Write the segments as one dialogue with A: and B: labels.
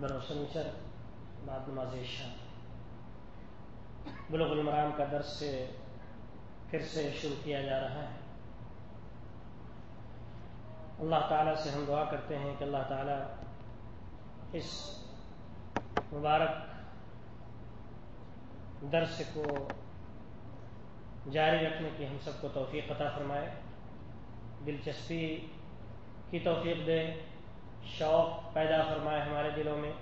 A: بروسنچر بعد نماز عشاء۔ بلغ المرام کا درس سے پھر سے شروع کیا جا رہا ہے۔ اللہ تعالیٰ سے ہم دعا کرتے ہیں کہ اللہ تعالیٰ اس مبارک درس کو جاری رکھنے کی ہم سب کو توفیق عطا فرمائے۔ دلچسپی کی توفیق دے۔ شوق پیدا فرمائے ہمارے دلوں میں۔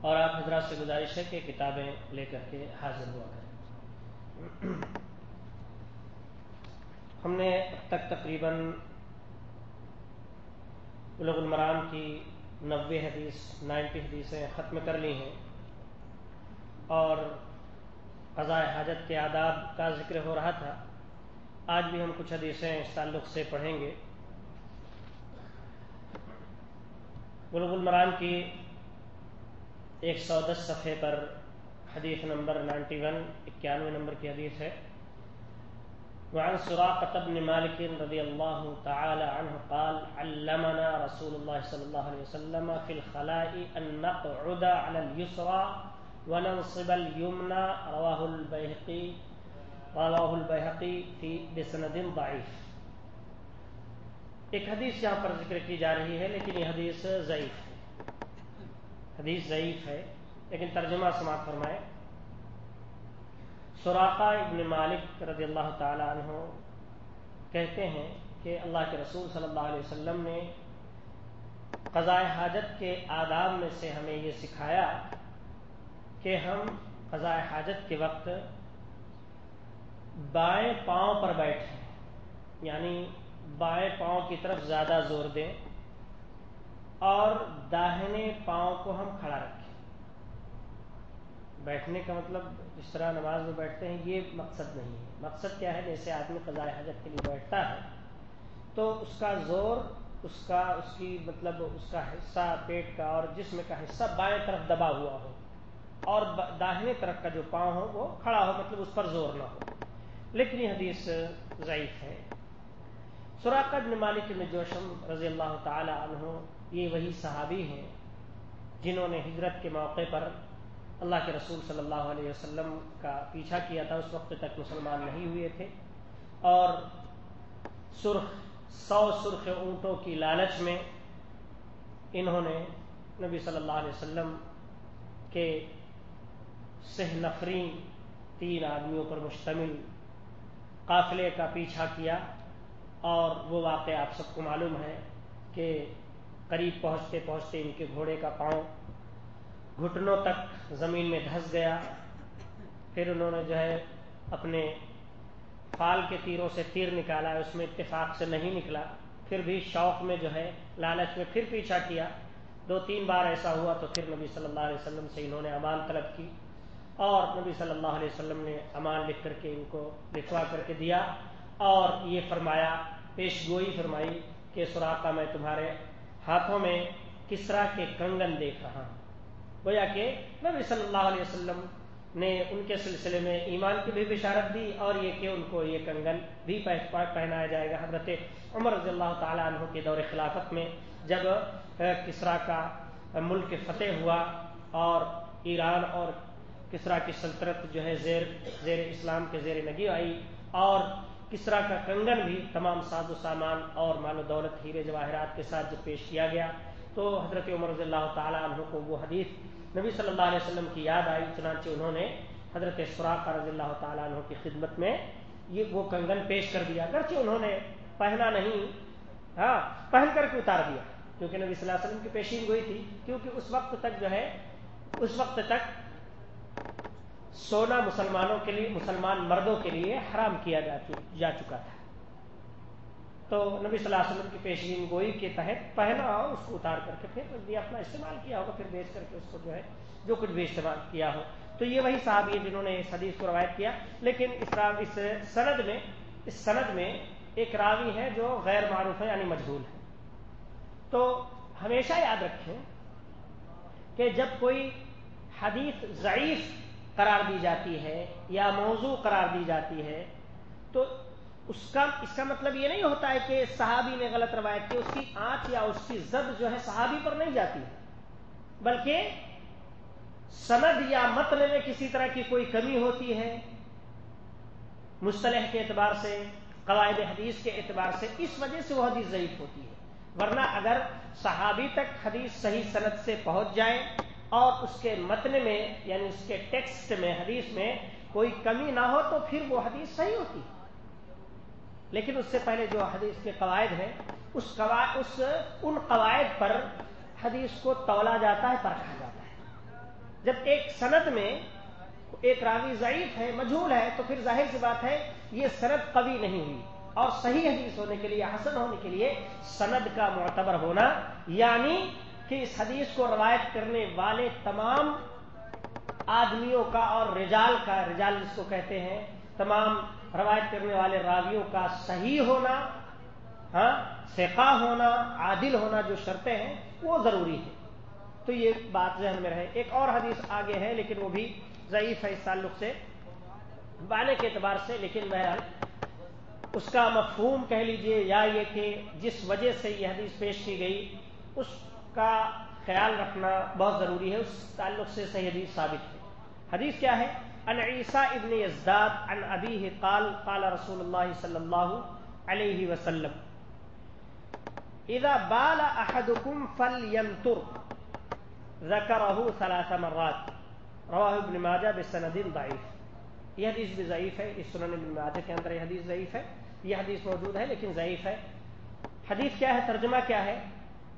A: اور آپ حضرات سے گزارش ہے کہ کتابیں لے کر کے حاضر ہوا کریں۔ ہم نے اب تک تقریباً بلغ المرام کی نوے حدیث، نائنٹی حدیثیں ختم کر لی ہیں۔ اور قضاء حاجت کے آداب کا ذکر ہو رہا تھا۔ آج بھی ہم کچھ حدیثیں اس تعلق سے پڑھیں گے۔ بلغ المران کی ایک سو دس صفحے پر حدیث نمبر نائنٹی ون، اکیانوے نمبر کی حدیث ہے۔ وعن سراقة بن مالك رضي الله تعالى عنه قال، علمنا رسول الله صلى الله عليه وسلم في الخلاء أن نقعد على اليسرى وننصب اليمنى، رواه البيهقي رواه البيهقي في بسند ضعيف ایک حدیث یہاں پر ذکر کی جا رہی ہے، لیکن یہ حدیث ضعیف ہے۔ حدیث ضعیف ہے، لیکن ترجمہ سماعت فرمائے۔ سوراقہ ابن مالک رضی اللہ تعالی عنہ کہتے ہیں کہ اللہ کے رسول صلی اللہ علیہ وسلم نے قضاء حاجت کے آداب میں سے ہمیں یہ سکھایا کہ ہم قضاء حاجت کے وقت بائیں پاؤں پر بیٹھیں یعنی بائیں پاؤں کی طرف زیادہ زور دیں اور داہنے پاؤں کو ہم کھڑا رکھیں۔ بیٹھنے کا مطلب جس طرح نماز میں بیٹھتے ہیں، یہ مقصد نہیں ہے۔ مقصد کیا ہے؟ جیسے آدمی قضاء حجت کے لیے بیٹھتا ہے، تو اس کا زور، اس کا، اس کی مطلب اس کا حصہ پیٹ کا اور جسم کا حصہ بائیں طرف دبا ہوا ہو اور داہنے طرف کا جو پاؤں ہو، وہ کھڑا ہو مطلب اس پر زور نہ ہو۔ لیکن یہ حدیث ضعیف ہے۔ سراقت بن مالک بن جوشم رضی اللہ تعالی عنہ یہ وہی صحابی ہیں جنہوں نے ہجرت کے موقع پر اللہ کے رسول صلی اللہ علیہ وسلم کا پیچھا کیا تھا، اس وقت تک مسلمان نہیں ہوئے تھے۔ اور سرخ، سو سرخ اونٹوں کی لالچ میں انہوں نے نبی صلی اللہ علیہ وسلم کے سہ نفرین تین آدمیوں پر مشتمل قافلے کا پیچھا کیا۔ اور وہ واقع آپ سب کو معلوم ہے کہ قریب پہنچتے پہنچتے ان کے گھوڑے کا پاؤں گھٹنوں تک زمین میں دھس گیا۔ پھر انہوں نے جو ہے اپنے فال کے تیروں سے تیر نکالا، اس میں اتفاق سے نہیں نکلا۔ پھر بھی شوق میں جو ہے، لالچ میں پھر پیچھا کیا۔ دو تین بار ایسا ہوا تو پھر نبی صلی اللہ علیہ وسلم سے انہوں نے امان طلب کی۔ اور نبی صلی اللہ علیہ وسلم نے امان لکھ کر کے ان کو لکھوا کر کے دیا۔ اور یہ فرمایا، پیش گوئی فرمائی کہ سوراخا میں تمہارے ہاتھوں میں کسرا کے کنگن دیکھ رہا ہوں۔ گویا کہ نبی صلی اللہ علیہ وسلم نے ان کے سلسلے میں ایمان کی بھی بشارت دی اور یہ کہ ان کو یہ کنگن بھی پہنایا جائے گا۔ حضرت عمر رضی اللہ تعالیٰ عنہ کے دور خلافت میں جب کسرا کا ملک فتح ہوا اور ایران اور کسرا کی سلطنت جو ہے زیر زیر اسلام کے زیر نگی آئی اور کسرا کا کنگن بھی تمام ساز و سامان اور مال و دولت ہیرے جواہرات کے ساتھ جب پیش کیا گیا، تو حضرت عمر رضی اللہ تعالیٰ عنہ کو وہ حدیث نبی صلی اللہ علیہ وسلم کی یاد آئی، چنانچہ انہوں نے حضرت سراق رضی اللہ تعالیٰ عنہ کی خدمت میں یہ وہ کنگن پیش کر دیا۔ اگرچہ انہوں نے پہنا نہیں ہاں پہن کر کے اتار دیا، کیونکہ نبی صلی اللہ علیہ وسلم کی پیشین گوئی تھی، کیونکہ اس وقت تک جو ہے، اس وقت تک سونا مسلمانوں کے لیے، مسلمان مردوں کے لیے حرام کیا جا چکا تھا۔ تو نبی صلی اللہ علیہ وسلم کی پیشین گوئی کے تحت پہنا اس کو اتار کر کے پھر اپنا استعمال کیا ہوگا، پھر بیچ کر کے اس کو جو ہے، جو کچھ بھی استعمال کیا ہو۔ تو یہ وہی صحابی ہے جنہوں نے اس حدیث کو روایت کیا۔ لیکن اس اس سند میں اس سند میں ایک راوی ہے جو غیر معروف ہے یعنی مجبور ہے۔ تو ہمیشہ یاد رکھیں کہ جب کوئی حدیث ضعیف قرار دی جاتی ہے یا موضوع قرار دی جاتی ہے، تو اس کا اس کا مطلب یہ نہیں ہوتا ہے کہ صحابی نے غلط روایت کی، اس کی آنچ یا اس کی زد جو ہے صحابی پر نہیں جاتی۔ بلکہ سند یا متن میں کسی طرح کی کوئی کمی ہوتی ہے۔ مصطلح کے اعتبار سے، قواعد حدیث کے اعتبار سے اس وجہ سے وہ حدیث ضعیف ہوتی ہے۔ ورنہ اگر صحابی تک حدیث صحیح صنعت سے پہنچ جائے اور اس کے متن میں یعنی اس کے ٹیکسٹ میں، حدیث میں کوئی کمی نہ ہو تو پھر وہ حدیث صحیح ہوتی۔ لیکن اس سے پہلے جو حدیث کے قواعد ہیں، اس قواعد اس ان قواعد پر حدیث کو تولا جاتا ہے، پرکھا جاتا ہے۔ جب ایک سند میں ایک راوی ضعیف ہے، مجھول ہے، تو پھر ظاہر سی بات ہے، یہ سند قوی نہیں ہوئی۔ اور صحیح حدیث ہونے کے لیے، حسن ہونے کے لیے سند کا معتبر ہونا یعنی کہ اس حدیث کو روایت کرنے والے تمام آدمیوں کا اور رجال کا، رجال جس کو کہتے ہیں، تمام روایت کرنے والے راویوں کا صحیح ہونا ہاں سیکا ہونا، عادل ہونا جو شرطیں ہیں، وہ ضروری ہے تو یہ بات ذہن میں رہے۔ ایک اور حدیث آگے ہے، لیکن وہ بھی ضعیف ہے اس تعلق سے بانے کے اعتبار سے، لیکن بہرحال اس کا مفہوم کہہ لیجیے یا یہ کہ جس وجہ سے یہ حدیث پیش کی گئی، اس کا خیال رکھنا بہت ضروری ہے، اس تعلق سے صحیح حدیث ثابت ہے۔ حدیث کیا ہے؟ ان عیسیٰ ابن ازداد ان ابی قال قال رسول اللہ صلی اللہ علیہ وسلم، اذا بال احدكم فلينطر ذكره ثلاث مرات۔ رواه ابن ماجہ بسند ضعیف۔ یہ حدیث بھی ضعیف ہے، اس سنن ابن ماجہ کے اندر یہ حدیث ضعیف ہے۔ یہ حدیث موجود ہے، لیکن ضعیف ہے۔ حدیث کیا ہے؟ ترجمہ کیا ہے؟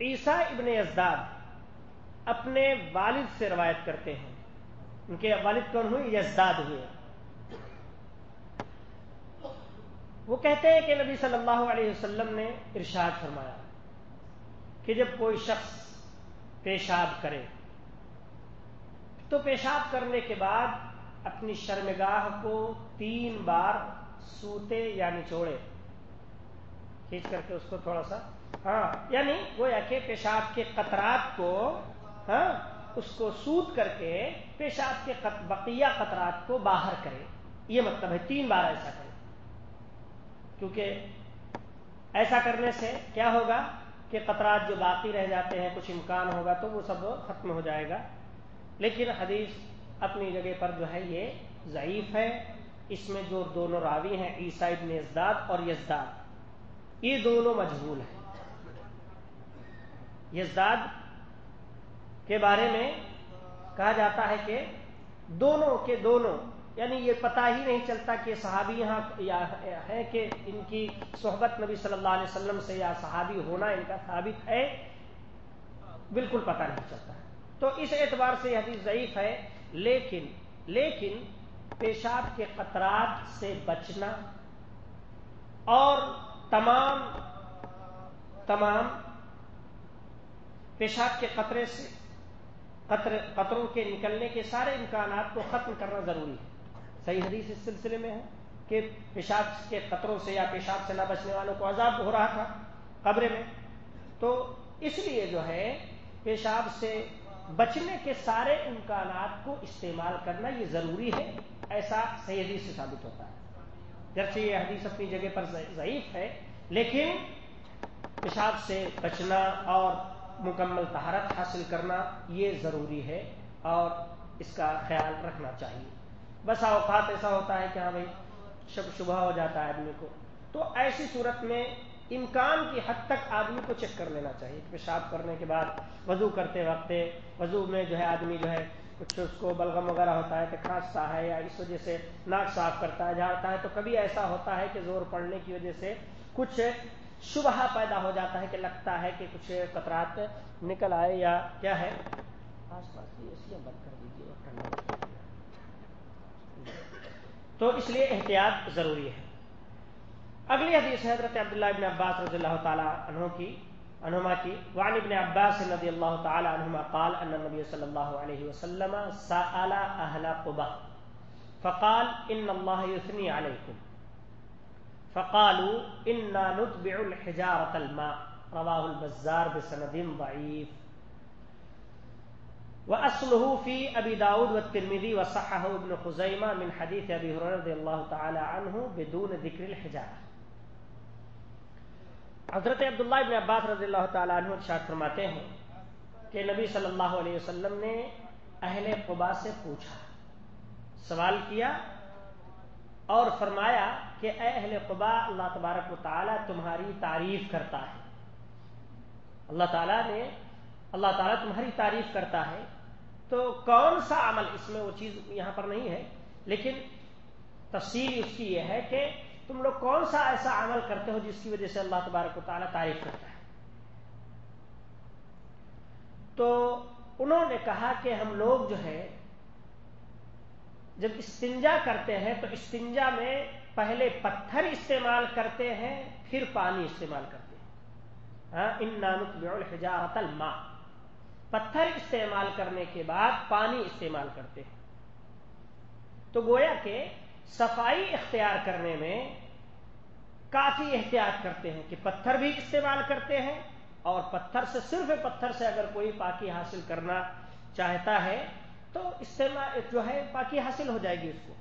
A: عیسیٰ ابن یزداد اپنے والد سے روایت کرتے ہیں۔ ان کے والد کون ہوئے؟ یزداد ہوئے۔ وہ کہتے ہیں کہ نبی صلی اللہ علیہ وسلم نے ارشاد فرمایا کہ جب کوئی شخص پیشاب کرے، تو پیشاب کرنے کے بعد اپنی شرمگاہ کو تین بار سوتے یا نچوڑے، کھینچ کر کے اس کو تھوڑا سا ہاں یعنی گویا کہ پیشاب کے قطرات کو ہاں اس کو سوت کر کے پیشاب کے بقیہ قطرات کو باہر کرے۔ یہ مطلب ہے تین بار ایسا کرے۔ کیونکہ ایسا کرنے سے کیا ہوگا کہ قطرات جو باقی رہ جاتے ہیں، کچھ امکان ہوگا تو وہ سب ختم ہو جائے گا۔ لیکن حدیث اپنی جگہ پر جو ہے یہ ضعیف ہے۔ اس میں جو دونوں راوی ہیں عیسائی ابن ازداد اور یزداد، یہ دونوں مجبول ہیں۔ یزداد کے بارے میں کہا جاتا ہے کہ دونوں کے دونوں یعنی یہ پتا ہی نہیں چلتا کہ صحابی یہاں ہے کہ ان کی صحبت نبی صلی اللہ علیہ وسلم سے یا صحابی ہونا، ان کا ثابت ہے، بالکل پتہ نہیں چلتا۔ تو اس اعتبار سے یہ حدیث ضعیف ہے، لیکن لیکن پیشاب کے قطرات سے بچنا اور تمام تمام پیشاب کے قطرے سے، قطر قطروں کے نکلنے کے سارے امکانات کو ختم کرنا ضروری ہے۔ صحیح حدیث اس سلسلے میں ہے کہ پیشاب کے قطروں سے یا پیشاب سے نہ بچنے والوں کو عذاب ہو رہا تھا قبرے میں۔ تو اس لیے جو ہے، پیشاب سے بچنے کے سارے امکانات کو استعمال کرنا یہ ضروری ہے۔ ایسا صحیح حدیث سے ثابت ہوتا ہے۔ جبکہ یہ حدیث اپنی جگہ پر ضعیف ہے، لیکن پیشاب سے بچنا اور مکمل تہارت حاصل کرنا یہ ضروری ہے اور اس کا خیال رکھنا چاہیے۔ بس اوقات ایسا ہوتا ہے کہ ہاں بھائی، شب شبہ ہو جاتا ہے آدمی کو۔ تو ایسی صورت میں امکان کی حد تک آدمی کو چیک کر لینا چاہیے۔ پیشاب کرنے کے بعد وضو کرتے وقت وضو میں جو ہے آدمی جو ہے کچھ اس کو بلغم وغیرہ ہوتا ہے کہ کھانستا ہے یا اس وجہ سے ناک صاف کرتا ہے، جھاڑتا ہے۔ تو کبھی ایسا ہوتا ہے کہ زور پڑنے کی وجہ سے کچھ شبہ پیدا ہو جاتا ہے کہ لگتا ہے کہ کچھ قطرات نکل آئے یا کیا ہے؟ آس پاس کی ایسی بند کر دیجیے تو اس لیے احتیاط ضروری ہے۔ اگلی حدیث حضرت عبداللہ ابن عباس رضی اللہ تعالی عنہ کی، عنہما کی۔ وعن ابن عباس رضی اللہ تعالی عنہما قال، ان النبی صلی اللہ علیہ وسلم سأل اہل قبا فقال، ان اللہ یثنی علیکم. فقالوا انا نتبع الحجارة الماء. رواه البزار بسند ضعيف. وأصله في أبي داود والترمذي وصحه ابن خزيمة من حديث أبي هريرة رضي الله تعالى عنه بدون ذكر الحجارة. حضرت عبداللہ ابن عباس رضی اللہ تعالیٰ عنہ ارشاد فرماتے ہیں کہ نبی صلی اللہ علیہ وسلم نے اہل قبا سے پوچھا، سوال کیا اور فرمایا کہ اے اہل قبا، اللہ تبارک و تعالیٰ تمہاری تعریف کرتا ہے۔ اللہ تعالیٰ نے، اللہ تعالیٰ تمہاری تعریف کرتا ہے۔ تو کون سا عمل اس میں وہ چیز یہاں پر نہیں ہے، لیکن تفصیل اس کی یہ ہے کہ تم لوگ کون سا ایسا عمل کرتے ہو جس کی وجہ سے اللہ تبارک و تعالیٰ تعریف کرتا ہے۔ تو انہوں نے کہا کہ ہم لوگ جو ہے جب استنجا کرتے ہیں تو استنجا میں پہلے پتھر استعمال کرتے ہیں، پھر پانی استعمال کرتے ہیں۔ ہاں ان نانک الماء۔ پتھر استعمال کرنے کے بعد پانی استعمال کرتے ہیں۔ تو گویا کہ صفائی اختیار کرنے میں کافی احتیاط کرتے ہیں کہ پتھر بھی استعمال کرتے ہیں اور پتھر سے، صرف پتھر سے اگر کوئی پاکی حاصل کرنا چاہتا ہے تو استعمال جو ہے پاکی حاصل ہو جائے گی اس کو۔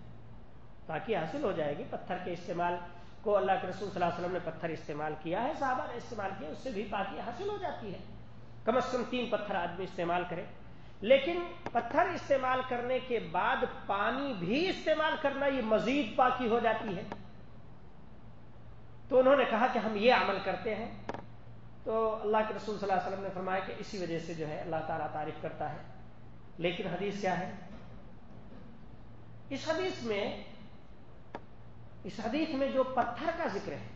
A: پاکی حاصل ہو جائے گی۔ پتھر کے استعمال کو اللہ کے رسول صلی اللہ علیہ وسلم نے پتھر استعمال کیا ہے، صحابہ نے استعمال کیا، اس سے بھی پاکی حاصل ہو جاتی ہے۔ کم از کم تین پتھر آدمی استعمال کرے۔ لیکن پتھر استعمال کرنے کے بعد پانی بھی استعمال کرنا یہ مزید پاکی ہو جاتی ہے۔ تو انہوں نے کہا کہ ہم یہ عمل کرتے ہیں۔ تو اللہ کے رسول صلی اللہ علیہ وسلم نے فرمایا کہ اسی وجہ سے جو ہے اللہ تعالیٰ تعریف کرتا ہے۔ لیکن حدیث کیا ہے؟ اس حدیث میں، اس حدیث میں جو پتھر کا ذکر ہے،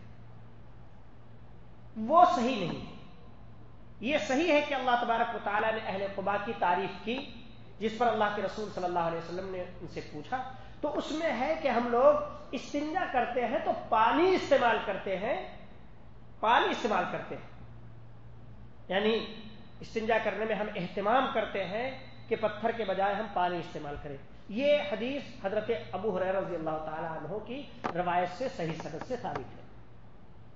A: وہ صحیح نہیں ہے۔ یہ صحیح ہے کہ اللہ تبارک و تعالیٰ نے اہل قبا کی تعریف کی، جس پر اللہ کے رسول صلی اللہ علیہ وسلم نے ان سے پوچھا۔ تو اس میں ہے کہ ہم لوگ استنجا کرتے ہیں تو پانی استعمال کرتے ہیں، پانی استعمال کرتے ہیں۔ یعنی استنجا کرنے میں ہم اہتمام کرتے ہیں کہ پتھر کے بجائے ہم پانی استعمال کریں۔ یہ حدیث حضرت ابو حریر رضی اللہ تعالی عنہ کی روایت سے صحیح صدر سے ثابت ہے۔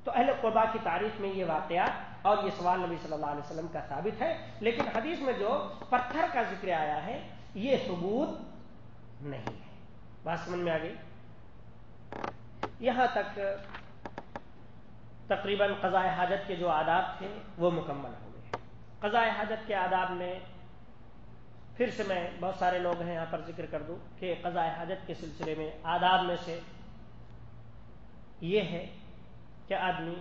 A: تو اہل قربا کی تعریف میں یہ واقعات اور یہ سوال نبی صلی اللہ علیہ وسلم کا ثابت ہے، لیکن حدیث میں جو پتھر کا ذکر آیا ہے، یہ ثبوت نہیں ہے۔ بات سمجھ میں آ گئی؟ یہاں تک تقریباً قضاء حاجت کے جو آداب تھے، وہ مکمل ہو گئے۔ قضاء حاجت کے آداب میں پھر سے میں بہت سارے لوگ ہیں یہاں پر ذکر کر دوں کہ قضاء حاجت کے سلسلے میں آداب میں سے یہ ہے کہ آدمی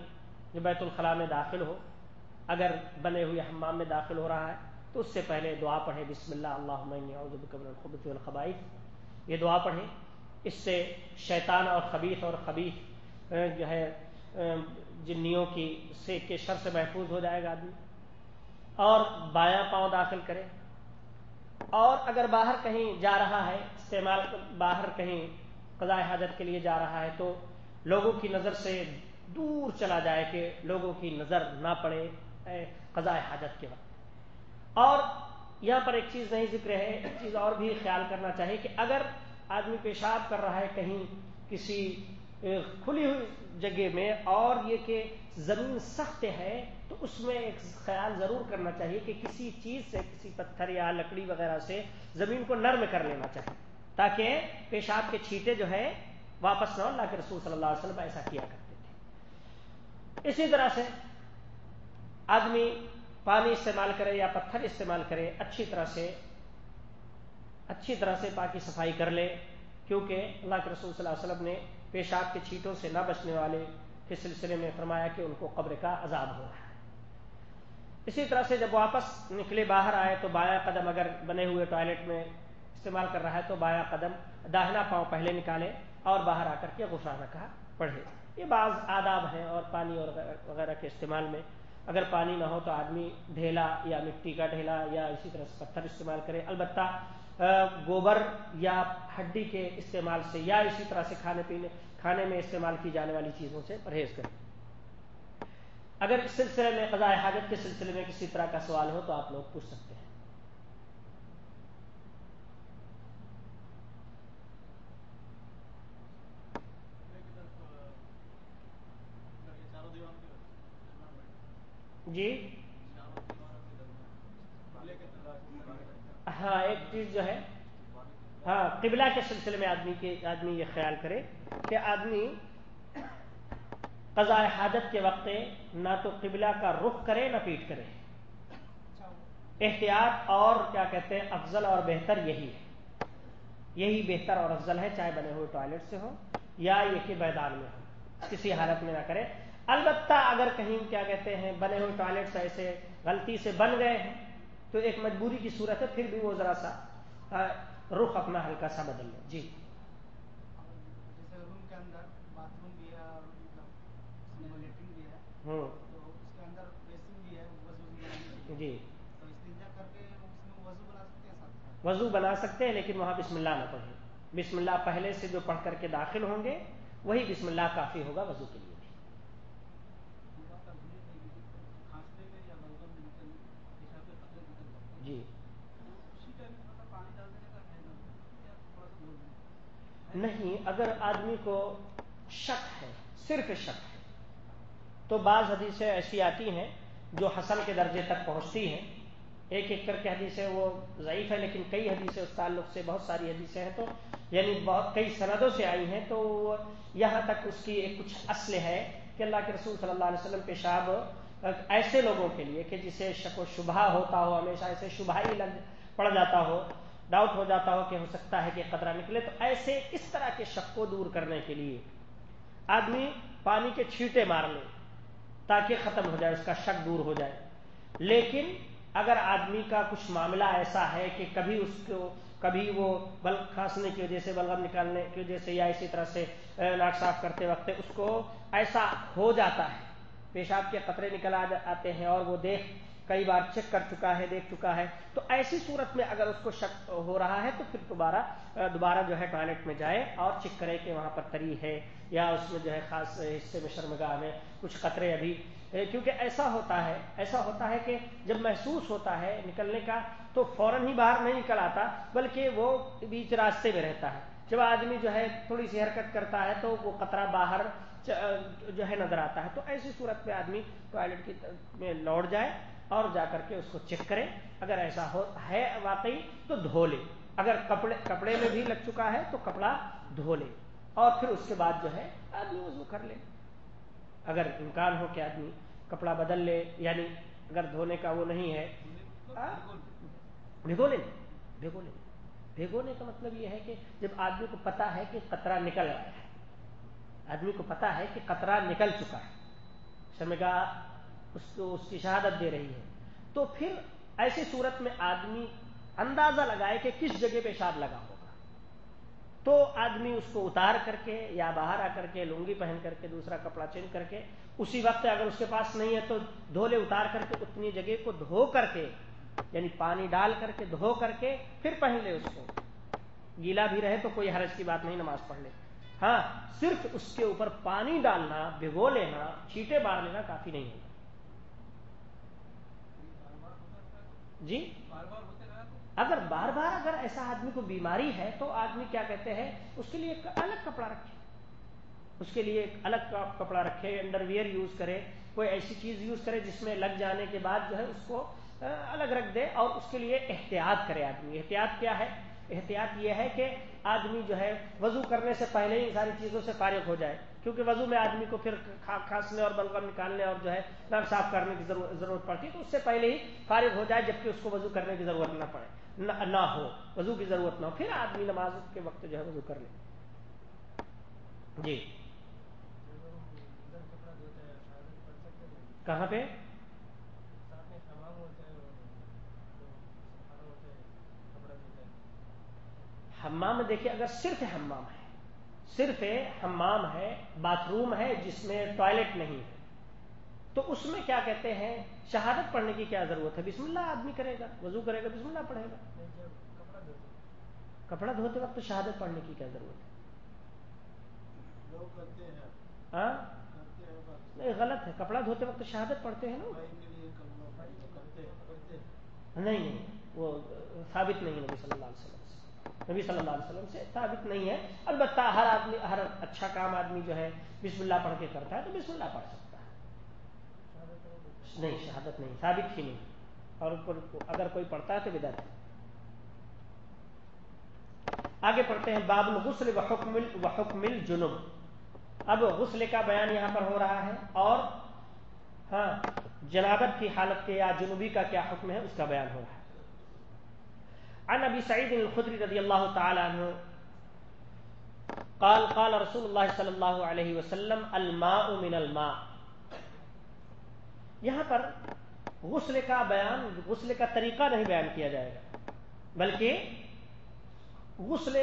A: جو بیت الخلاء میں داخل ہو، اگر بنے ہوئے حمام میں داخل ہو رہا ہے، تو اس سے پہلے دعا پڑھے، بسم اللہ اللہ الخبت یہ دعا پڑھے۔ اس سے شیطان اور خبیث اور خبیث جو ہے جنیوں کی، سے کے شر سے محفوظ ہو جائے گا آدمی۔ اور بایاں پاؤں داخل کرے۔ اور اگر باہر کہیں جا رہا ہے، استعمال باہر کہیں قضاء حاجت کے لیے جا رہا ہے، تو لوگوں کی نظر سے دور چلا جائے کہ لوگوں کی نظر نہ پڑے قضاء حاجت کے وقت۔ اور یہاں پر ایک چیز نہیں ذکر ہے، ایک چیز اور بھی خیال کرنا چاہیے کہ اگر آدمی پیشاب کر رہا ہے کہیں کسی کھلی ہوئی جگہ میں اور یہ کہ زمین سخت ہے، تو اس میں ایک خیال ضرور کرنا چاہیے کہ کسی چیز سے، کسی پتھر یا لکڑی وغیرہ سے زمین کو نرم کر لینا چاہیے، تاکہ پیشاب کے چھیٹے جو ہے واپس نہ اللہ کے رسول صلی اللہ علیہ وسلم ایسا کیا کرتے تھے۔ اسی طرح سے آدمی پانی استعمال کرے یا پتھر استعمال کرے، اچھی طرح سے، اچھی طرح سے پاکی صفائی کر لے، کیونکہ اللہ کے رسول صلی اللہ علیہ وسلم نے پیشاب کے چھیٹوں سے نہ بچنے والے کے سلسلے میں فرمایا کہ ان کو قبر کا عذاب ہو رہا ہے۔ اسی طرح سے جب واپس نکلے باہر آئے تو بایا قدم اگر بنے ہوئے ٹوائلٹ میں استعمال کر رہا ہے تو بایا قدم داہنا پاؤں پہلے نکالے اور باہر آ کر کے غفرانہ کہا پڑھے۔ یہ بعض آداب ہیں اور پانی اور وغیرہ کے استعمال میں اگر پانی نہ ہو تو آدمی ڈھیلا یا مٹی کا ڈھیلا یا اسی طرح سے پتھر استعمال کرے۔ البتہ گوبر یا ہڈی کے استعمال سے یا اسی طرح سے کھانے پینے، کھانے میں استعمال کی جانے والی چیزوں سے پرہیز کریں۔ اگر اس سلسلے میں قضاء حاجت کے سلسلے میں کسی طرح کا سوال ہو تو آپ لوگ پوچھ سکتے ہیں۔ جی؟ ہاں ایک چیز جو ہے ہاں قبلہ کے سلسلے میں آدمی کے، آدمی یہ خیال کرے کہ آدمی قضاء حاجت کے وقت نہ تو قبلہ کا رخ کرے، نہ پیٹ کرے۔ احتیاط اور کیا کہتے ہیں، افضل اور بہتر یہی ہے۔ یہی بہتر اور افضل ہے، چاہے بنے ہوئے ٹوائلٹ سے ہو یا یہ کہ میدان میں ہو۔ کسی حالت میں نہ کرے۔ البتہ اگر کہیں کیا کہتے ہیں، بنے ہوئے ٹوائلٹ ایسے غلطی سے بن گئے ہیں تو ایک مجبوری کی صورت ہے پھر بھی وہ ذرا سا رخ اپنا ہلکا سا بدل لیں جی۔ جی۔ وضو بنا سکتے ہیں لیکن وہاں بسم اللہ نہ پڑھیں۔ بسم اللہ پہلے سے جو پڑھ کر کے داخل ہوں گے وہی بسم اللہ کافی ہوگا وضو کے لیے۔ نہیں، اگر آدمی کو شک ہے، صرف شک ہے، تو بعض حدیثیں ایسی آتی ہیں جو حسن کے درجے تک پہنچتی ہیں۔ ایک ایک کر کے حدیثیں وہ ضعیف ہے لیکن کئی حدیثیں اس تعلق سے، بہت ساری حدیثیں ہیں۔ تو یعنی بہت کئی سندوں سے آئی ہیں، تو یہاں تک اس کی ایک کچھ اصل ہے کہ اللہ کے رسول صلی اللہ علیہ وسلم پیشاب ایسے لوگوں کے لیے کہ جسے شک و شبہ ہوتا ہو، ہمیشہ ایسے شبہ ہی لگ پڑ جاتا ہو۔ ڈاؤٹ ہو جاتا ہو کہ ہو سکتا ہے کہ قطرہ نکلے، تو ایسے اس طرح کے شک کو دور کرنے کے لیے آدمی پانی کے چھیٹے مار لے تاکہ ختم ہو جائے، اس کا شک دور ہو جائے۔ لیکن اگر آدمی کا کچھ معاملہ ایسا ہے کہ کبھی اس کو، کبھی وہ بل کھانسنے کی وجہ سے، بلغم نکالنے کی وجہ سے یا اسی طرح سے ناک صاف کرتے وقت اس کو ایسا ہو جاتا ہے، پیشاب کے قطرے نکل آتے ہیں اور وہ دیکھ کئی بار چیک کر چکا ہے، دیکھ چکا ہے۔ تو ایسی صورت میں اگر اس کو شک ہو رہا ہے تو پھر دوبارہ دوبارہ جو ہے ٹوائلٹ میں جائے اور چیک کرے کہ وہاں پر تری ہے یا اس میں جو ہے خاص حصے میں شرمگاہ میں کچھ قطرے ابھی کیونکہ ایسا ہوتا ہے، ایسا ہوتا ہے کہ جب محسوس ہوتا ہے نکلنے کا تو فوراً ہی باہر نہیں نکل آتا، بلکہ وہ بیچ راستے میں رہتا ہے۔ جب آدمی جو ہے تھوڑی سی حرکت کرتا ہے تو وہ قطرہ باہر جو ہے نظر آتا ہے۔ تو ایسی صورت میں آدمی ٹوائلٹ کی میں لوٹ جائے اور جا کر کے اس کو چیک کرے اگر ایسا ہو ہے واقعی تو دھو لے۔ اگر کپڑے کپڑے میں بھی لگ چکا ہے تو کپڑا دھو لے۔ اور پھر اس کے بعد جو ہے آدمی وضو کر لے۔ اگر امکان ہو کہ آدمی کپڑا بدل لے یعنی اگر دھونے کا وہ نہیں ہے بھگو لیں بھگو لیں بھگونے کا مطلب یہ ہے کہ جب آدمی کو پتا ہے کہ قطرہ نکل رہا ہے، آدمی کو پتا ہے کہ قطرہ نکل چکا ہے۔ شرمگاہ اس کو اس کی شہادت دے رہی ہے۔ تو پھر ایسی صورت میں آدمی اندازہ لگائے کہ کس جگہ پیشاب لگا ہوگا۔ تو آدمی اس کو اتار کر کے یا باہر آ کر کے لنگی پہن کر کے دوسرا کپڑا چینج کر کے اسی وقت اگر اس کے پاس نہیں ہے تو دھولے اتار کر کے اتنی جگہ کو دھو کر کے یعنی پانی ڈال کر کے، دھو کر کے پھر پہن لے اس کو۔ گیلا بھی رہے تو کوئی حرج کی بات نہیں، نماز پڑھ لے۔ ہاں صرف اس کے اوپر پانی ڈالنا، بھگو لینا، چیٹے بار لینا کافی نہیں ہوگا۔ جی؟ اگر بار بار اگر ایسا آدمی کو بیماری ہے تو آدمی کیا کہتے ہیں؟ اس کے لیے ایک الگ کپڑا رکھے۔ اس کے لیے ایک الگ کپڑا رکھے انڈر ویئر یوز کرے، کوئی ایسی چیز یوز کرے جس میں لگ جانے کے بعد جو ہے اس کو الگ رکھ دے اور اس کے لیے احتیاط کرے آدمی۔ احتیاط کیا ہے؟ احتیاط یہ ہے کہ آدمی جو ہے وضو کرنے سے پہلے ہی ساری چیزوں سے فارغ ہو جائے۔ کیونکہ وضو میں آدمی کو پھر کھانسنے اور بلغم نکالنے اور جو ہے نر صاف کرنے کی ضرورت پڑتی ہے، تو اس سے پہلے ہی فارغ ہو جائے، جبکہ اس کو وضو کرنے کی ضرورت نہ پڑے۔ نہ ہو، وضو کی ضرورت نہ ہو۔ پھر آدمی نماز کے وقت جو ہے وضو کر لے۔ جی۔ کہاں پہ؟ ہمام میں دیکھیے، اگر صرف حمام ہے صرف حمام ہے باتھ روم ہے جس میں ٹوائلٹ نہیں ہے۔ تو اس میں کیا کہتے ہیں؟ شہادت پڑھنے کی کیا ضرورت ہے؟ بسم اللہ آدمی کرے گا وضو کرے گا بسم اللہ پڑھے گا۔ کپڑا دھوتے وقت شہادت پڑھنے کی کیا ضرورت ہے؟ ہاں؟ نہیں غلط ہے۔ کپڑا دھوتے وقت شہادت پڑھتے ہیں نا۔ نہیں وہ ثابت نہیں نبی صلی اللہ علیہ وسلم نبی صلی اللہ علیہ وسلم سے ثابت نہیں ہے۔ البتہ ہر آدمی، ہر اچھا کام آدمی جو ہے، بسم اللہ پڑھ کے کرتا ہے تو بسم اللہ پڑھ سکتا ہے۔ نہیں، شہادت نہیں، ثابت ہی نہیں۔ اور اگر کوئی پڑھتا ہے تو بدعت آگے پڑھتے ہیں، باب الغسل و حکم الجنب۔ اب غسل کا بیان یہاں پر ہو رہا ہے اور ہاں جنابت کی حالت کے یا جنوبی کا کیا حکم ہے، اس کا بیان ہو رہا ہے۔ عن ابی سعید الخدری رضی اللہ تعالی عنہ قال قال رسول اللہ صلی اللہ علیہ وسلم، الماء من الماء. یہاں پر غسل کا بیان، غسل کا طریقہ نہیں بیان کیا جائے گا، بلکہ غسل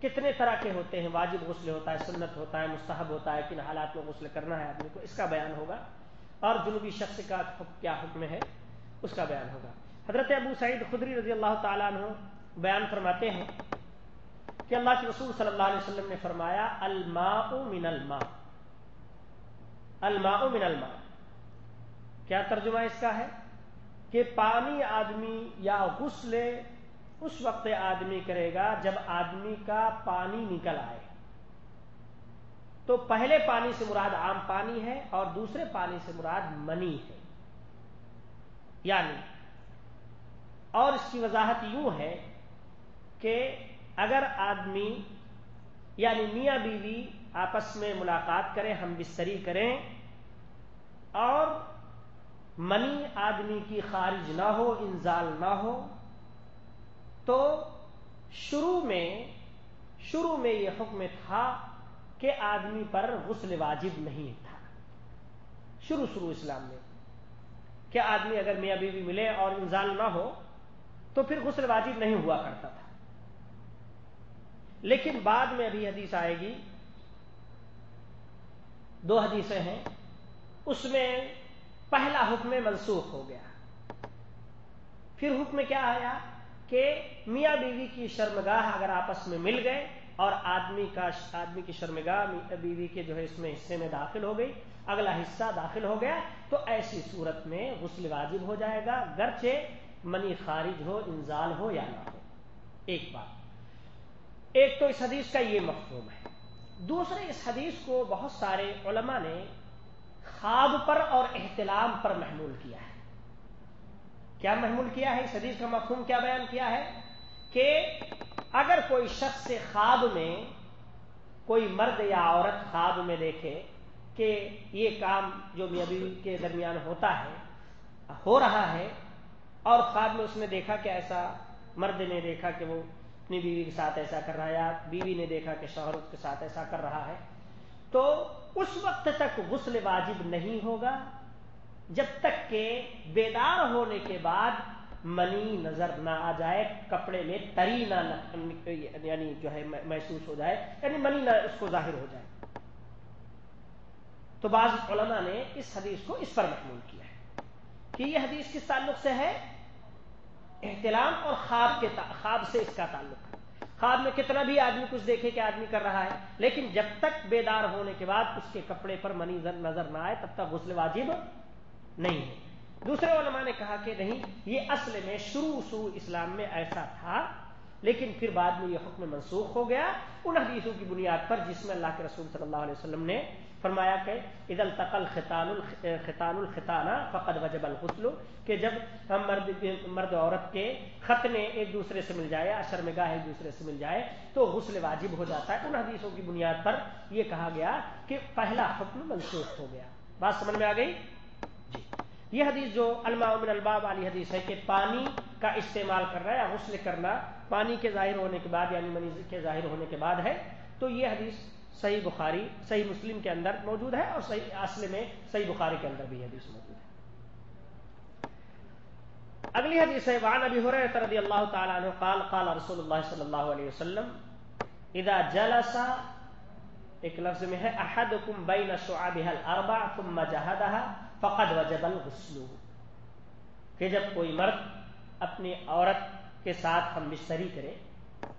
A: کتنے طرح کے ہوتے ہیں، واجب غسل ہوتا ہے، سنت ہوتا ہے، مستحب ہوتا ہے، کن حالات میں غسل کرنا ہے آدمی کو، اس کا بیان ہوگا، اور جنوبی شخص کا کیا حکم ہے، اس کا بیان ہوگا۔ حضرت ابو سعید خدری رضی اللہ تعالیٰ عنہ بیان فرماتے ہیں کہ اللہ کے رسول صلی اللہ علیہ وسلم نے فرمایا، الماء من الماء۔ الماء من الماء۔ کیا ترجمہ اس کا ہے؟ کہ پانی آدمی یا غسل اس وقت آدمی کرے گا جب آدمی کا پانی نکل آئے۔ تو پہلے پانی سے مراد عام پانی ہے اور دوسرے پانی سے مراد منی ہے۔ یعنی اور اس کی وضاحت یوں ہے کہ اگر آدمی یعنی میاں بیوی آپس میں ملاقات کریں، ہم بستری کریں اور منی آدمی کی خارج نہ ہو، انزال نہ ہو، تو شروع میں شروع میں یہ حکم تھا کہ آدمی پر غسل واجب نہیں تھا۔ شروع شروع اسلام میں کہ آدمی اگر میاں بیوی ملے اور انزال نہ ہو تو پھر غسل واجب نہیں ہوا کرتا تھا۔ لیکن بعد میں ابھی حدیث آئے گی۔ دو حدیثیں ہیں۔ اس میں پہلا حکم منسوخ ہو گیا۔ پھر حکم کیا آیا کہ میاں بیوی کی شرمگاہ اگر آپس میں مل گئے اور آدمی کا آدمی کی شرمگاہ بیوی کے جو ہے اس میں حصے میں داخل ہو گئی، اگلا حصہ داخل ہو گیا، تو ایسی صورت میں غسل واجب ہو جائے گا۔ گرچہ منی خارج ہو، انزال ہو یا نہ ہو۔ ایک بات۔ ایک تو اس حدیث کا یہ مفہوم ہے۔ دوسرے اس حدیث کو بہت سارے علماء نے خواب پر اور احتلام پر محمول کیا ہے۔ کیا محمول کیا ہے؟ اس حدیث کا مفہوم کیا بیان کیا ہے؟ کہ اگر کوئی شخص خواب میں کوئی مرد یا عورت خواب میں دیکھے کہ یہ کام جو میاں بیوی کے درمیان ہوتا ہے، ہو رہا ہے اور خواب میں اس نے دیکھا کہ ایسا مرد نے دیکھا کہ وہ اپنی بیوی کے ساتھ ایسا کر رہا ہے، یا بیوی نے دیکھا کہ شوہر اس کے ساتھ ایسا کر رہا ہے۔ تو اس وقت تک غسل واجب نہیں ہوگا، جب تک کہ بیدار ہونے کے بعد منی نظر نہ آ جائے، کپڑے میں تری نہ یعنی جو ہے محسوس ہو جائے یعنی منی نہ اس کو ظاہر ہو جائے۔ تو بعض علماء نے اس حدیث کو اس پر محمول کیا۔ ہے کہ یہ حدیث کس تعلق سے ہے؟ احتلام اور خواب کے خواب سے اس کا تعلق ہے۔ خواب میں کتنا بھی آدمی کچھ دیکھے کہ آدمی کر رہا ہے، لیکن جب تک بیدار ہونے کے بعد اس کے کپڑے پر منی نظر نہ آئے، تب تک غسل واجب نہیں ہے۔ دوسرے علماء نے کہا کہ نہیں، یہ اصل میں شروع شروع اسلام میں ایسا تھا، لیکن پھر بعد میں یہ حکم منسوخ ہو گیا۔ ان حدیثوں کی بنیاد پر جس میں اللہ کے رسول صلی اللہ علیہ وسلم نے فرمایا کہ عید التقل خطان الخطان الخطانہ فقد وجب الغسل، کہ جب ہم مرد مرد عورت کے ختنے ایک دوسرے سے مل جائے اشر میں گاہ ایک دوسرے سے مل جائے، تو غسل واجب ہو جاتا ہے۔ ان حدیثوں کی بنیاد پر یہ کہا گیا کہ پہلا حکم منسوخ ہو گیا۔ بات سمجھ میں آ گئی؟ جی۔ یہ حدیث جو الماء من الباب والی حدیث ہے کہ پانی کا استعمال کرنا یا غسل کرنا، پانی کے ظاہر ہونے کے بعد یعنی منی کے ظاہر ہونے کے بعد ہے، تو یہ حدیث صحیح بخاری، صحیح مسلم کے اندر موجود ہے اور صحیح اصل میں صحیح بخاری کے اندر بھی حدیث موجود ہے۔ اگلی حدیث ہے، وعن ابی حریرہ رضی اللہ تعالی عنہ قال قال رسول اللہ صلی اللہ علیہ وسلم، اذا جلس ایک لفظ میں ہے، احدکم بین شعابها الاربع ثم جهدها فقد وجب الغسل. کہ جب کوئی مرد اپنی عورت کے ساتھ ہم بستری کرے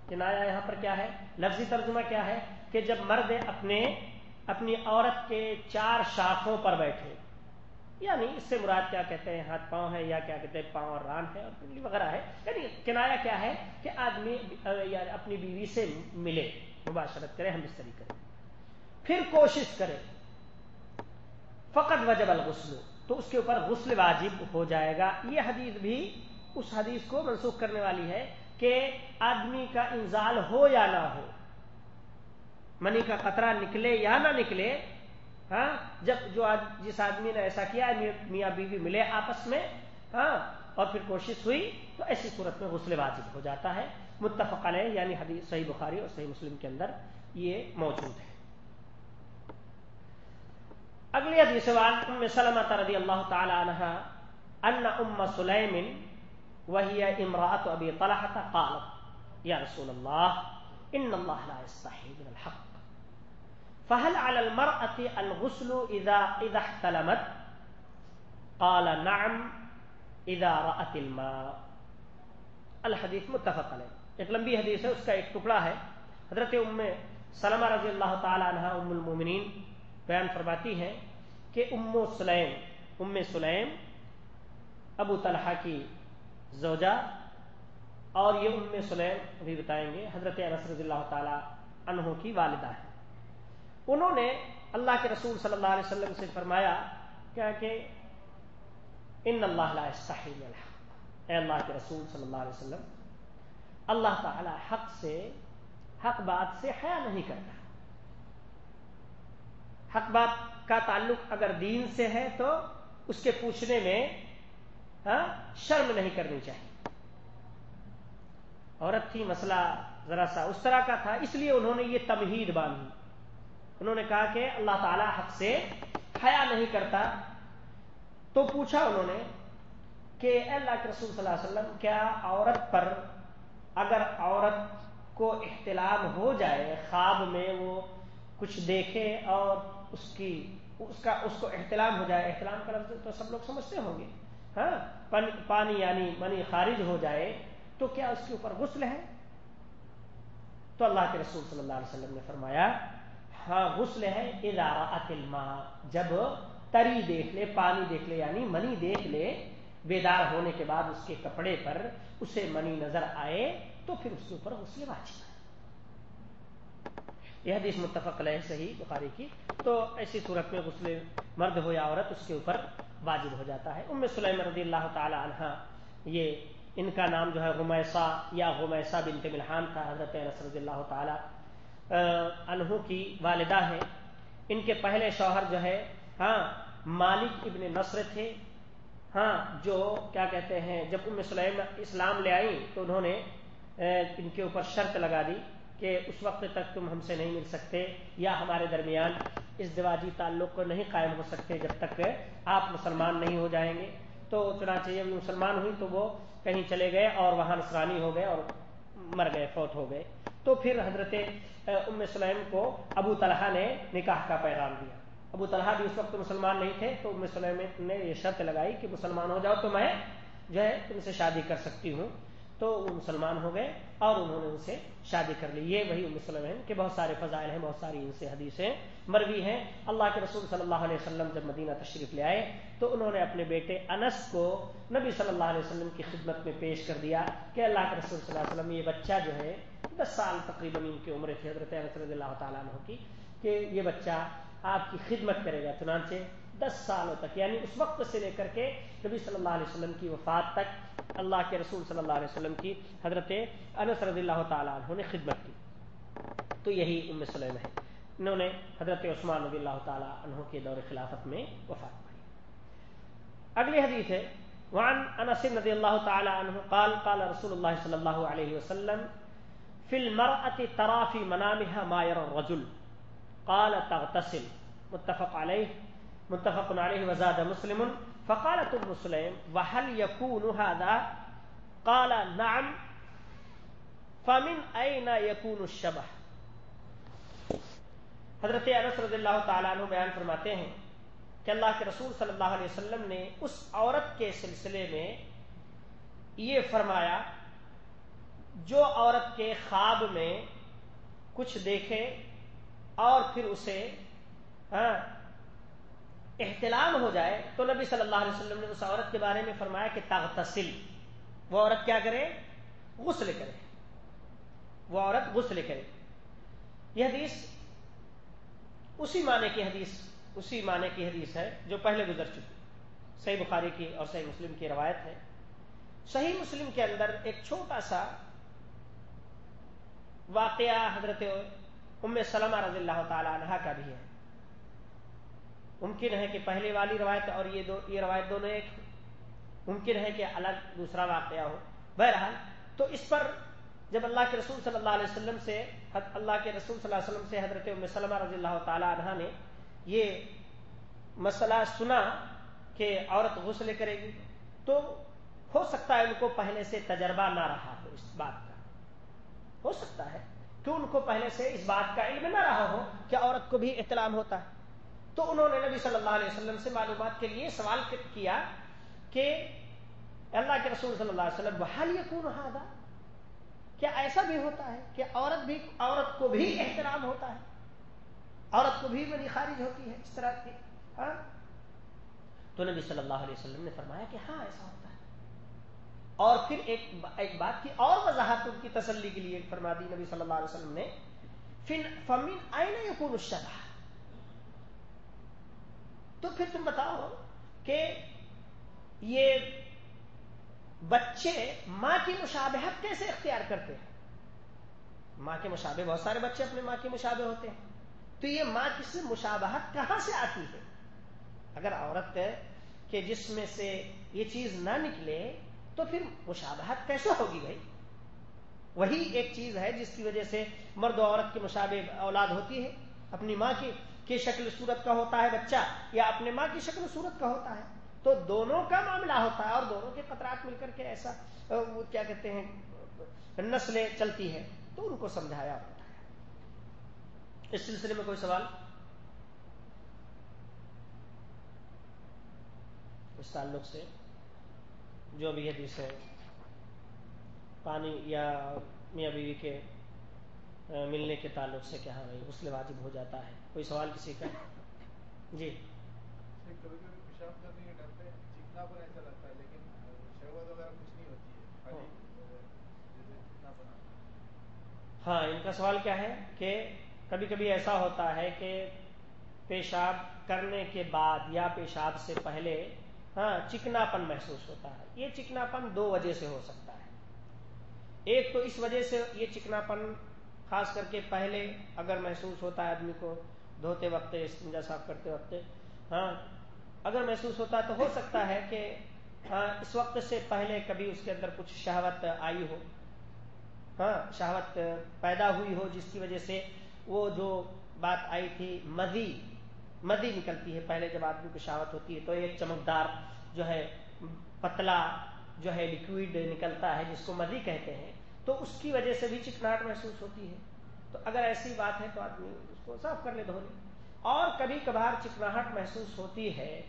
A: کنایا یہاں پر کیا ہے؟ لفظی ترجمہ کیا ہے؟ کہ جب مرد اپنے اپنی عورت کے چار شاخوں پر بیٹھے یعنی اس سے مراد کیا کہتے ہیں؟ ہاتھ پاؤں ہے یا کیا کہتے ہیں؟ پاؤں اور ران ہے اور وغیرہ ہے۔ یعنی کنایا کیا ہے؟ کہ آدمی اپنی بیوی سے ملے، مباشرت کرے، ہم بستری کریں پھر کوشش کرے۔ فقط وجب الغسل، تو اس کے اوپر غسل واجب ہو جائے گا۔ یہ حدیث بھی اس حدیث کو منسوخ کرنے والی ہے کہ آدمی کا انزال ہو یا نہ ہو۔ منی کا قطرہ نکلے یا نہ نکلے ہاں جب جو جس آدمی نے ایسا کیا، میاں بیوی بی ملے آپس میں ہاں اور پھر کوشش ہوئی، تو ایسی صورت میں غسل واجب ہو جاتا ہے۔ متفق علیہ یعنی حدیث صحیح بخاری اور صحیح مسلم کے اندر یہ موجود ہے۔ اگلی حدیث ام سلمہ رضی اللہ تعالی عنہ ان ام سلیم وہی امراۃ ابی طلحہ قالت، یا رسول اللہ، ان اللہ لا يستحي من الحق. فهل على المرأة الغسل اذا اذا احتلمت؟ قال نعم اذا رأت الماء. الحدیث متفق علیہ ایک لمبی حدیث ہے، اس کا ایک ٹکڑا ہے۔ حضرت ام سلمہ رضی اللہ تعالی عنہ ام المومنین بیان فرماتی ہیں کہ ام سلیم ام سلیم ابو طلحہ کی زوجہ اور یہ ام سلیم بھی بتائیں گے، حضرت انس رضی اللہ تعالی عنہ کی والدہ ہے انہوں نے اللہ کے رسول صلی اللہ علیہ وسلم سے فرمایا کیا کہ ان اللہ اے اللہ کے رسول صلی اللہ علیہ وسلم، اللہ تعالی حق سے، حق بات سے حیا نہیں کرتا۔ حق بات کا تعلق اگر دین سے ہے تو اس کے پوچھنے میں ہاں شرم نہیں کرنی چاہیے۔ عورت تھی، مسئلہ ذرا سا اس طرح کا تھا، اس لیے انہوں نے یہ تمہید باندھی۔ انہوں نے کہا کہ اللہ تعالی حق سے حیا نہیں کرتا۔ تو پوچھا انہوں نے کہ اللہ کے رسول صلی اللہ علیہ وسلم، کیا عورت پر اگر عورت کو احتلام ہو جائے، خواب میں وہ کچھ دیکھے اور اس کی، اس کا، اس کو احتلام ہو جائے احتلام کا لفظ تو سب لوگ سمجھتے ہوں گے ہاں؟ پانی یعنی منی خارج ہو جائے، تو کیا اس کے اوپر غسل ہے؟ تو اللہ کے رسول صلی اللہ علیہ وسلم نے فرمایا ہاں غسل ہے ادارہ جب تری دیکھ لے، پانی دیکھ لے یعنی منی دیکھ لے، بیدار ہونے کے بعد اس کے کپڑے پر اسے منی نظر آئے، تو پھر اس کے اوپر غسل واجب ہے۔ یہ حدیث متفق علیہ، صحیح بخاری کی۔ تو ایسی صورت میں غسل مرد ہو یا عورت، اس کے اوپر واجب ہو جاتا ہے۔ ام سلیم رضی اللہ تعالی عنہ یہ ان کا نام جو ہے غمیسا یا غمیسا بنت ملحان تھا، حضرت رضی اللہ تعالی عنہ کی والدہ ہے ان کے پہلے شوہر جو ہے ہاں مالک ابن نصر تھے۔ ہاں جو کیا کہتے ہیں، جب ام سلیم اسلام لے آئی تو انہوں نے ان کے اوپر شرط لگا دی کہ اس وقت تک تم ہم سے نہیں مل سکتے یا ہمارے درمیان اس دیواجی تعلق کو نہیں قائم ہو سکتے جب تک آپ مسلمان نہیں ہو جائیں گے۔ تو چنانچہ جب مسلمان ہوئی تو وہ کہیں چلے گئے اور وہاں نسرانی ہو گئے اور مر گئے، فوت ہو گئے۔ تو پھر حضرت ام سلیم کو ابو طلحہ نے نکاح کا پیغام دیا۔ ابو طلحہ بھی اس وقت مسلمان نہیں تھے، تو ام سلیم نے یہ شرط لگائی کہ مسلمان ہو جاؤ تو میں جو ہے تم سے شادی کر سکتی ہوں۔ تو وہ مسلمان ہو گئے اور انہوں نے ان سے شادی کر لی۔ یہ وہی ام سلم کہ بہت سارے فضائل ہیں، بہت ساری ان سے حدیثیں مروی ہیں۔ اللہ کے رسول صلی اللہ علیہ وسلم جب مدینہ تشریف لے آئے، تو انہوں نے اپنے بیٹے انس کو نبی صلی اللہ علیہ وسلم کی خدمت میں پیش کر دیا کہ اللہ کے رسول صلی اللہ علیہ وسلم، یہ بچہ جو ہے دس سال تقریباً ان کی عمر تھی حضرت رضی اللہ تعالیٰ عنہ کی، کہ یہ بچہ آپ کی خدمت کرے گا، چنانچہ دس سالوں تک یعنی اس وقت سے لے کر کے نبی صلی اللہ علیہ وسلم کی وفات تک اللہ کے رسول صلی اللہ علیہ وسلم کی حضرت انس رضی اللہ تعالیٰ عنہ نے خدمت کی۔ تو یہی ام سلیم ہے۔ انہوں نے حضرت عثمان رضی اللہ تعالیٰ عنہ کے دور خلافت میں وفات پائی۔ اگلی حدیث ہے، وعن انس رضی اللہ تعالی عنہ قال قال رسول اللہ صلی اللہ علیہ وسلم فی المرأة ترافی منامها ما يرى الرجل. قال تغتسل. متفق عليه متفق عليه وزاد مسلم. فقالت ام سليم وهل يكون هذا? قال، نعم. فمن اين يكون الشبه? حضرت انس رضی اللہ تعالیٰ عنہ بیان فرماتے ہیں کہ اللہ کے رسول صلی اللہ علیہ وسلم نے اس عورت کے سلسلے میں یہ فرمایا جو عورت کے خواب میں کچھ دیکھے اور پھر اسے ہاں احتلام ہو جائے، تو نبی صلی اللہ علیہ وسلم نے اس عورت کے بارے میں فرمایا کہ تغتسل۔ وہ عورت کیا کرے؟ غسل کرے۔ وہ عورت غسل کرے۔ یہ حدیث اسی معنی کی حدیث، اسی معنی کی حدیث ہے جو پہلے گزر چکی۔ صحیح بخاری کی اور صحیح مسلم کی روایت ہے۔ صحیح مسلم کے اندر ایک چھوٹا سا واقعہ حضرت ام سلمہ رضی اللہ تعالی عنہ کا بھی ہے۔ ممکن ہے کہ پہلے والی روایت اور یہ دو، یہ روایت دونوں ایک ممکن ہے کہ الگ دوسرا واقعہ ہو۔ بہرحال، تو اس پر جب اللہ کے رسول صلی اللہ علیہ وسلم سے، اللہ کے رسول صلی اللہ علیہ وسلم سے حضرت ام سلمہ رضی اللہ تعالی عنہ نے یہ مسئلہ سنا کہ عورت غسل کرے گی، تو ہو سکتا ہے ان کو پہلے سے تجربہ نہ رہا ہو اس بات کا ہو سکتا ہے کہ ان کو پہلے سے اس بات کا علم نہ رہا ہو کہ عورت کو بھی احترام ہوتا ہے۔ تو انہوں نے نبی صلی اللہ علیہ وسلم سے معلومات کے لیے سوال کیا کہ اللہ کے رسول صلی اللہ علیہ وسلم بحال یقون ہادا کیا ایسا بھی ہوتا ہے کہ عورت بھی عورت کو بھی احترام ہوتا ہے؟ عورت کو بھی بڑی خارج ہوتی ہے اس طرح کی ہاں؟ تو نبی صلی اللہ علیہ وسلم نے فرمایا کہ ہاں ایسا ہوتا ہے۔ اور پھر ایک ایک بات کی اور وضاحت ان کی تسلی کے لیے فرما دی نبی صلی اللہ علیہ وسلم نے فمین آئین یقون الشبہ۔ تو پھر تم بتاؤ کہ یہ بچے ماں کی مشابہت کیسے اختیار کرتے ہیں؟ ماں کے مشابہ بہت سارے بچے اپنے ماں کے مشابہ ہوتے ہیں۔ تو یہ ماں کس مشابہت کہاں سے آتی ہے؟ اگر عورت کے جسم سے یہ چیز نہ نکلے تو پھر مشابہت کیسے ہوگی بھائی؟ وہی ایک چیز ہے جس کی وجہ سے مرد و عورت کی مشابہ اولاد ہوتی ہے۔ اپنی ماں کی کی شکل صورت کا ہوتا ہے بچہ، یا اپنے ماں کی شکل صورت کا ہوتا ہے۔ تو دونوں کا معاملہ ہوتا ہے اور دونوں کے قطرات مل کر کے ایسا وہ کیا کہتے ہیں، نسلیں چلتی ہے تو ان کو سمجھایا ہوتا ہے۔ اس سلسلے میں کوئی سوال؟ اس تعلق سے جو بھی حدیث ہے پانی یا میاں بیوی کے ملنے کے تعلق سے کیا بھائی غسل واجب ہو جاتا ہے۔ کوئی سوال کسی کا؟ جی۔ ہاں ان کا سوال کیا ہے کہ کبھی کبھی ایسا ہوتا ہے کہ پیشاب کرنے کے بعد یا پیشاب سے پہلے ہاں چکنا پن محسوس ہوتا ہے۔ یہ چکنا پن دو وجہ سے ہو سکتا ہے۔ ایک تو اس وجہ سے یہ چکنا پن خاص کر کے پہلے اگر محسوس ہوتا ہے آدمی کو، دھوتے وقت استنجا صاف کرتے وقت ہاں اگر محسوس ہوتا ہے تو ہو سکتا ہے کہ ہاں اس وقت سے پہلے کبھی اس کے اندر کچھ شہوت آئی ہو ہاں شہوت پیدا ہوئی ہو، جس کی وجہ سے وہ جو بات آئی تھی مدی مدی نکلتی ہے پہلے جب آدمی کو شہوت ہوتی ہے تو ایک چمکدار جو ہے پتلا جو ہے لکوڈ نکلتا ہے جس کو مدی کہتے ہیں، تو اس کی وجہ سے بھی چکناٹ محسوس ہوتی ہے۔ تو اگر ایسی بات ہے تو آدمی اس کو صاف کر لے دھو لے اور کبھی کبھار چکناہٹ محسوس ہوتی ہے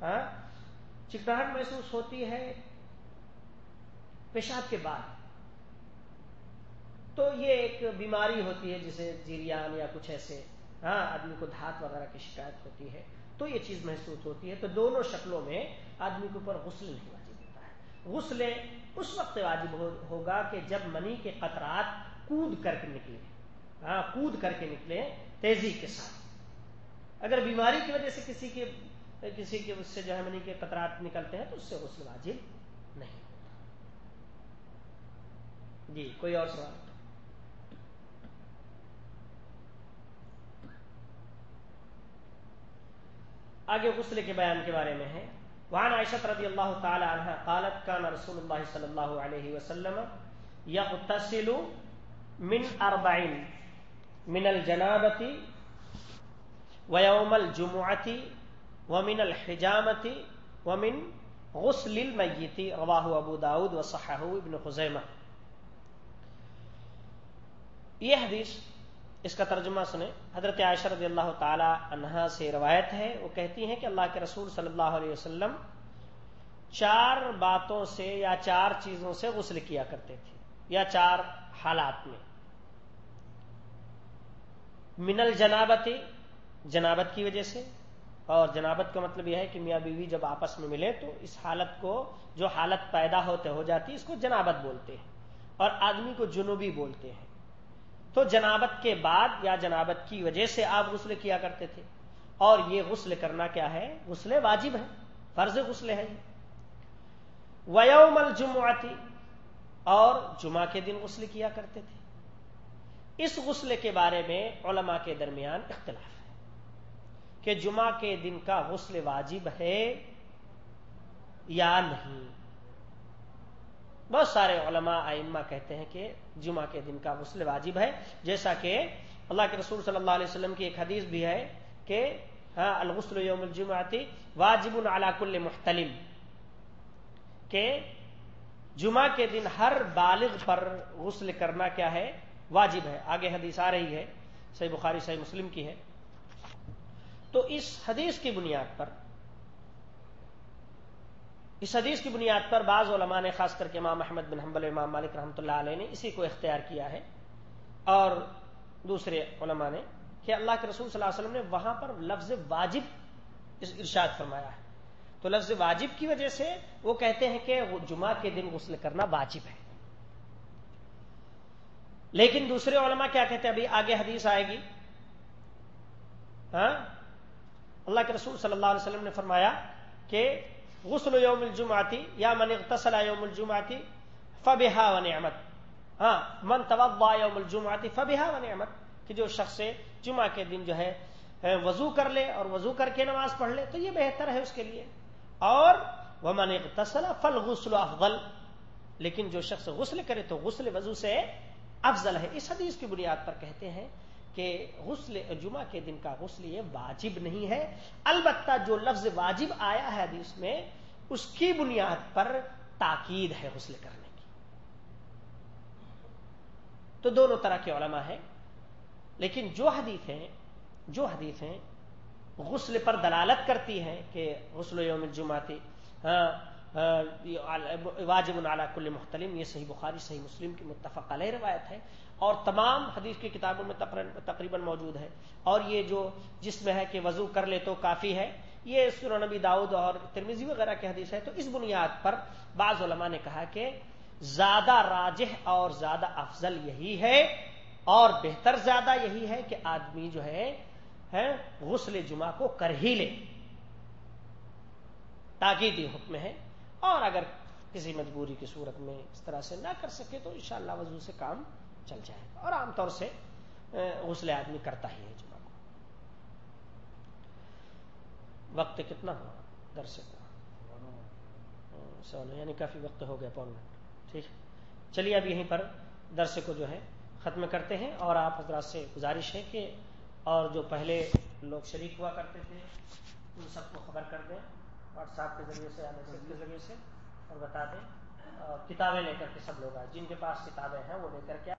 A: ہاں چکناہٹ محسوس ہوتی ہے پیشاب کے بعد۔ تو یہ ایک بیماری ہوتی ہے جسے جیریان یا کچھ ایسے ہاں آدمی کو دھات وغیرہ کی شکایت ہوتی ہے، تو یہ چیز محسوس ہوتی ہے۔ تو دونوں شکلوں میں آدمی کے اوپر غسل نہیں واجب ہوتا ہے۔ غسل اس وقت واجب ہوگا کہ جب منی کے قطرات کود کر کے نکلے ہاں کود کر کے نکلے تیزی کے ساتھ۔ اگر بیماری کی وجہ سے کسی کے کسی کے، اس سے جو ہے منی کے قطرات نکلتے ہیں، تو اس سے غسل واجب نہیں ہوتا۔ جی کوئی اور سوال؟ آگے غسل کے بیان کے بارے میں ہے۔ وعن عائشہ رضی اللہ تعالی عنہ قالت، کان رسول اللہ صلی اللہ علیہ وسلم یغتسل من اربعین من الجنابت ویوم الجمعت ومن الحجامت ومن غسل المیت رواہ ابو داود وصحہ ابن خزیمہ۔ یہ حدیث اس کا ترجمہ سنیں۔ حضرت عائشہ رضی اللہ تعالی عنہا سے روایت ہے۔ وہ کہتی ہیں کہ اللہ کے رسول صلی اللہ علیہ وسلم چار باتوں سے یا چار چیزوں سے غسل کیا کرتے تھے، یا چار حالات میں۔ من الجنابت، جنابت کی وجہ سے۔ اور جنابت کا مطلب یہ ہے کہ میاں بیوی جب آپس میں ملے تو اس حالت کو، جو حالت پیدا ہوتے ہو جاتی، اس کو جنابت بولتے ہیں۔ اور آدمی کو جنوبی بولتے ہیں۔ تو جنابت کے بعد یا جنابت کی وجہ سے آپ غسل کیا کرتے تھے۔ اور یہ غسل کرنا کیا ہے؟ غسل واجب ہے فرض غسل ہے ویوم الجمعتی اور جمعہ کے دن غسل کیا کرتے تھے۔ اس غسل کے بارے میں علماء کے درمیان اختلاف ہے کہ جمعہ کے دن کا غسل واجب ہے یا نہیں۔ بہت سارے علماء ائمہ کہتے ہیں کہ جمعہ کے دن کا غسل واجب ہے، جیسا کہ اللہ کے رسول صلی اللہ علیہ وسلم کی ایک حدیث بھی ہے کہ ہاں الغسل یوم الجمعتی واجب علی کل محتلم، کہ جمعہ کے دن ہر بالغ پر غسل کرنا کیا ہے؟ واجب ہے۔ آگے حدیث آ رہی ہے، صحیح بخاری، صحیح مسلم کی ہے۔ تو اس حدیث کی بنیاد پر اس حدیث کی بنیاد پر بعض علماء نے، خاص کر کے امام احمد بن حنبل امام مالک رحمۃ اللہ علیہ، نے اسی کو اختیار کیا ہے۔ اور دوسرے علماء نے کہ اللہ کے رسول صلی اللہ علیہ وسلم نے وہاں پر لفظ واجب ارشاد فرمایا ہے۔ تو لفظ واجب کی وجہ سے وہ کہتے ہیں کہ جمعہ کے دن غسل کرنا واجب ہے۔ لیکن دوسرے علماء کیا کہتے ہیں؟ ابھی آگے حدیث آئے گی۔ ہاں؟ اللہ کے رسول صلی اللہ علیہ وسلم نے فرمایا کہ غسل یوم الجمعتی یا من اغتسل یوم الجمعتی فبہا و نعمت. ہاں من توضا یوم الجمعتی فبہا و نعمت. کہ جو شخص جمعہ کے دن جو ہے وضو کر لے اور وضو کر کے نماز پڑھ لے، تو یہ بہتر ہے اس کے لیے. اور وہ من اغتسل فل غسل افضل. لیکن جو شخص غسل کرے تو غسل وضو سے افضل ہے. اس حدیث کی بنیاد پر کہتے ہیں کہ غسل جمعہ کے دن کا غسل یہ واجب نہیں ہے. البتہ جو لفظ واجب آیا ہے حدیث میں اس کی بنیاد پر تاکید ہے غسل کرنے کی۔ تو دونوں طرح کے علماء ہیں، لیکن جو حدیث ہیں جو حدیث ہیں غسل پر دلالت کرتی ہیں کہ غسل یوم الجمعہ تھی ہاں, ہاں، واجب العلیٰ کل محتلم، یہ صحیح بخاری، صحیح مسلم کی متفق علیہ روایت ہے، اور تمام حدیث کی کتابوں میں تقریباً موجود ہے۔ اور یہ جو جس میں ہے کہ وضو کر لے تو کافی ہے یہ سر نبی داؤد اور ترمیزی وغیرہ کی حدیث ہے، تو اس بنیاد پر بعض علماء نے کہا کہ زیادہ راجح اور زیادہ افضل یہی ہے اور بہتر زیادہ یہی ہے کہ آدمی جو ہے غسل جمعہ کو کر ہی لے تاکیدی حکم ہے۔ اور اگر کسی مجبوری کی صورت میں اس طرح سے نہ کر سکے تو انشاءاللہ شاء وضو سے کام چل جائے گا۔ اور عام طور سے غسل آدمی کرتا ہی ہے۔ جمعہ کو وقت کتنا ہوا درس ہاں، سونا یعنی کافی وقت ہو گیا پون منٹ۔ ٹھیک ہے۔ چلیے، اب یہیں پر درس کو جو ہے ختم کرتے ہیں اور آپ حضرات سے گزارش ہے کہ اور جو پہلے لوگ شریک ہوا کرتے تھے، ان سب کو خبر کر دیں۔ واٹس ایپ کے ذریعے سے یا میسج کے ذریعے سے اور بتا دیں۔ کتابیں لے کر کے سب لوگ آئے، جن کے پاس کتابیں ہیں، وہ لے کر کے